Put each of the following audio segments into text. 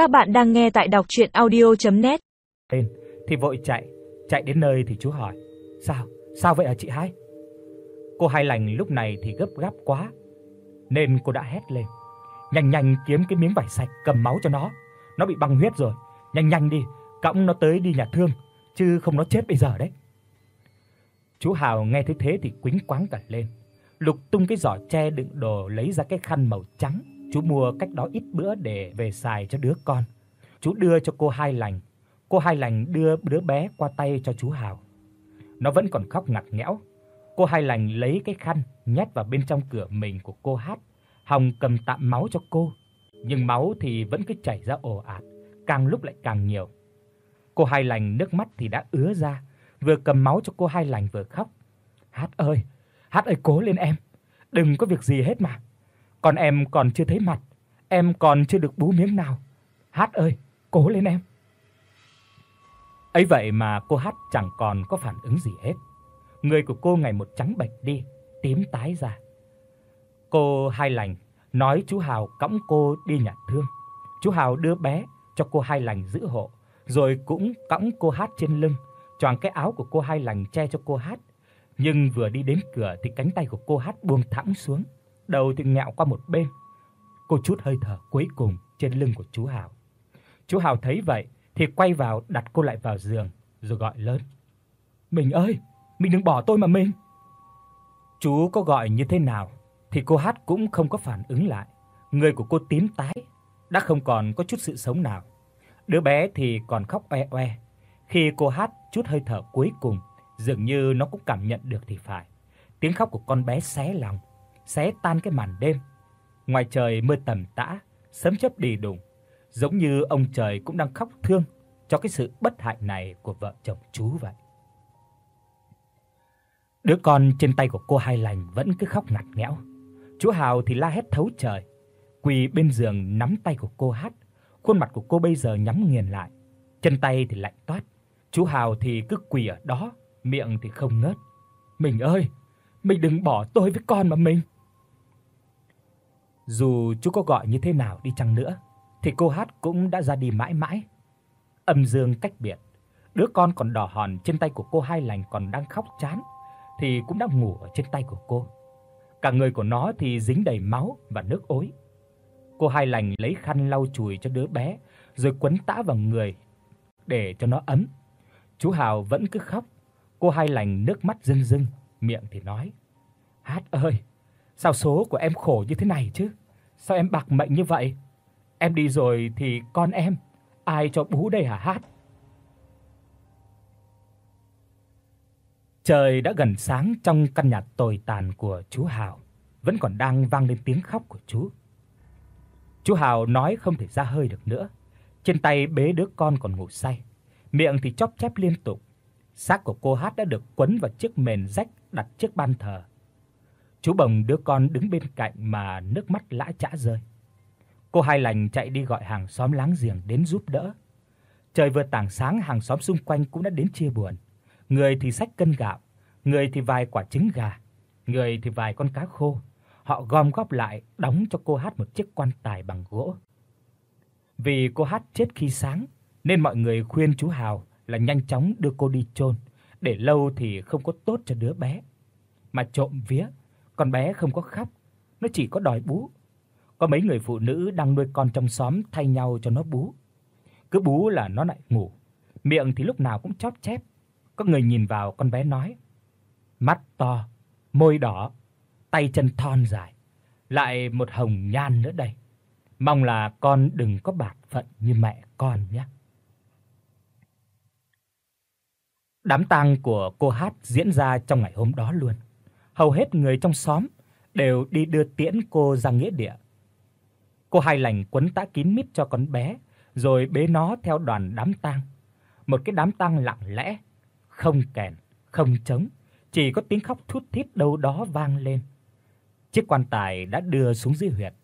Các bạn đang nghe tại đọc audio net Tên thì vội chạy, chạy đến nơi thì chú hỏi: "Sao? Sao vậy hả chị hai?" Cô Hai Lành lúc này thì gấp gáp quá, nên cô đã hét lên: "Nhanh nhanh kiếm cái miếng vải sạch cầm máu cho nó, nó bị băng huyết rồi, nhanh nhanh đi, cõng nó tới đi nhà thương, chứ không nó chết bây giờ đấy." Chú Hào nghe thấy thế thì quĩnh quáng cả lên, lục tung cái giỏ tre đựng đồ lấy ra cái khăn màu trắng chú mua cách đó ít bữa để về xài cho đứa con. Chú đưa cho cô Hai Lành. Cô Hai Lành đưa đứa bé qua tay cho chú Hào. Nó vẫn còn khóc ngặt nghẽo. Cô Hai Lành lấy cái khăn nhét vào bên trong cửa mình của cô Hát, hòng cầm tạm máu cho cô, nhưng máu thì vẫn cứ chảy ra ồ ạt, càng lúc lại càng nhiều. Cô Hai Lành nước mắt thì đã ứa ra, vừa cầm máu cho cô Hai Lành vừa khóc. Hát ơi, Hát ơi cố lên em, đừng có việc gì hết mà con em còn chưa thấy mặt, em còn chưa được bú miếng nào. Hát ơi, cố lên em. Ấy vậy mà cô Hát chẳng còn có phản ứng gì hết. Người của cô ngày một trắng bệch đi, tím tái ra. Cô Hai Lành nói chú Hào cõng cô đi nhà thương. Chú Hào đưa bé cho cô Hai Lành giữ hộ, rồi cũng cõng cô Hát trên lưng, choàng cái áo của cô Hai Lành che cho cô Hát. Nhưng vừa đi đến cửa thì cánh tay của cô Hát buông thõng xuống, đầu thì ngẹo qua một bên. Cô chút hơi thở cuối cùng trên lưng của chú Hào. Chú Hào thấy vậy thì quay vào đặt cô lại vào giường rồi gọi lớn. "Mình ơi, mình đừng bỏ tôi mà mình." Chú có gọi như thế nào thì cô Hát cũng không có phản ứng lại. Người của cô tím tái, đã không còn có chút sự sống nào. Đứa bé thì còn khóc oe oe. Khi cô Hát chút hơi thở cuối cùng, dường như nó cũng cảm nhận được thì phải. Tiếng khóc của con bé xé lòng, xé tan cái màn đêm. Ngoài trời mưa tầm tã, sấm chớp đi đùng, giống như ông trời cũng đang khóc thương cho cái sự bất hạnh này của vợ chồng chú vậy. Đứa con trên tay của cô Hai Lành vẫn cứ khóc ngặt nghẽo. Chú Hào thì la hét thấu trời, quỳ bên giường nắm tay của cô hát, khuôn mặt của cô bây giờ nhắm nghiền lại, chân tay thì lạnh toát. Chú Hào thì cứ quỳ ở đó, miệng thì không ngớt. "Mình ơi, mình đừng bỏ tôi với con mà mình." Dù chú có gọi như thế nào đi chăng nữa thì cô hát cũng đã ra đi mãi mãi. Âm dương cách biệt, đứa con còn đỏ hòn trên tay của cô Hai Lành còn đang khóc chán thì cũng đã ngủ ở trên tay của cô. Cả người của nó thì dính đầy máu và nước ối. Cô Hai Lành lấy khăn lau chùi cho đứa bé rồi quấn tã vào người để cho nó ấm. Chú Hào vẫn cứ khóc. Cô Hai Lành nước mắt rưng rưng, miệng thì nói: "Hát ơi, sao số của em khổ như thế này chứ? Sao em bạc mệnh như vậy? Em đi rồi thì con em ai cho bú đây hả Hát?" Trời đã gần sáng trong căn nhà tồi tàn của chú Hào, vẫn còn đang vang lên tiếng khóc của chú. Chú Hào nói không thể ra hơi được nữa, trên tay bế đứa con còn ngủ say, miệng thì chóp chép liên tục. Xác của cô Hát đã được quấn vào chiếc mền rách đặt trước ban thờ. Chú bồng đứa con đứng bên cạnh mà nước mắt lã chã rơi. Cô Hai Lành chạy đi gọi hàng xóm láng giềng đến giúp đỡ. Trời vừa tảng sáng hàng xóm xung quanh cũng đã đến chia buồn. Người thì xách cân gạo, người thì vài quả trứng gà, người thì vài con cá khô. Họ gom góp lại đóng cho cô Hát một chiếc quan tài bằng gỗ. Vì cô Hát chết khi sáng nên mọi người khuyên chú Hào là nhanh chóng đưa cô đi chôn, để lâu thì không có tốt cho đứa bé. Mà trộm vía, con bé không có khóc, nó chỉ có đòi bú. Có mấy người phụ nữ đang nuôi con trong xóm thay nhau cho nó bú. Cứ bú là nó lại ngủ, miệng thì lúc nào cũng chóp chép. Có người nhìn vào con bé nói: "Mắt to, môi đỏ, tay chân thon dài, lại một hồng nhan nữa đây. Mong là con đừng có bạc phận như mẹ con nhé." Đám tang của cô Hát diễn ra trong ngày hôm đó luôn. Hầu hết người trong xóm đều đi đưa tiễn cô ra nghĩa địa. Cô Hai Lành quấn tã kín mít cho con bé, rồi bế nó theo đoàn đám tang. Một cái đám tang lặng lẽ, không kèn, không trống, chỉ có tiếng khóc thút thít đâu đó vang lên. Chiếc quan tài đã đưa xuống dưới huyệt.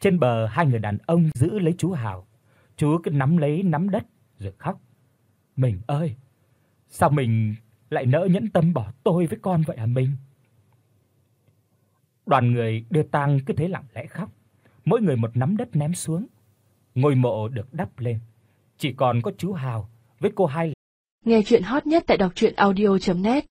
Trên bờ hai người đàn ông giữ lấy chú Hào. Chú cứ nắm lấy nắm đất rồi khóc. "Mình ơi, sao mình lại nỡ nhẫn tâm bỏ tôi với con vậy hả mình?" Đoàn người đưa tang cứ thế lặng lẽ khóc, mỗi người một nắm đất ném xuống. ngôi mộ được đắp lên, chỉ còn có chú Hào với cô Hai. Nghe truyện hot nhất tại doctruyenaudio.net